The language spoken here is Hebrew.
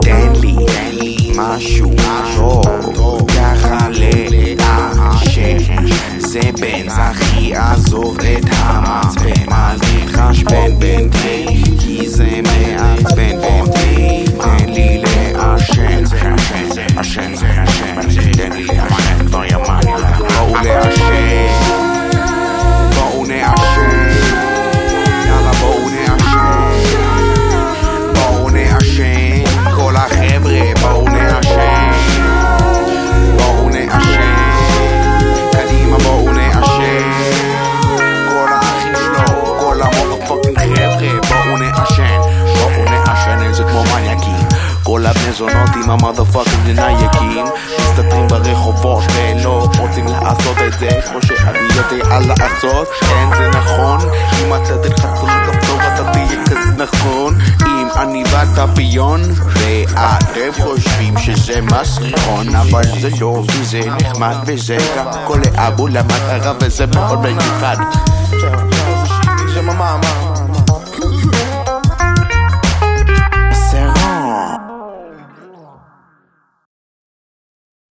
תן לי משהו טוב, ככה לעשן זה בנז אחי עזוב את המצפן כל הבני זונות עם המotherfucking מנייקים מסתתרים ברחובות ולא רוצים לעשות את זה כמו שאני יודע לעשות כן זה נכון אם אתה תלחץ על הכפתור אתה תהיה כזה נכון. אם אני ואתה פיון ואתם חושבים שזה מסריחון אבל זה לא וזה נחמד וזה גם כל לאבו למטרה וזה מאוד מיוחד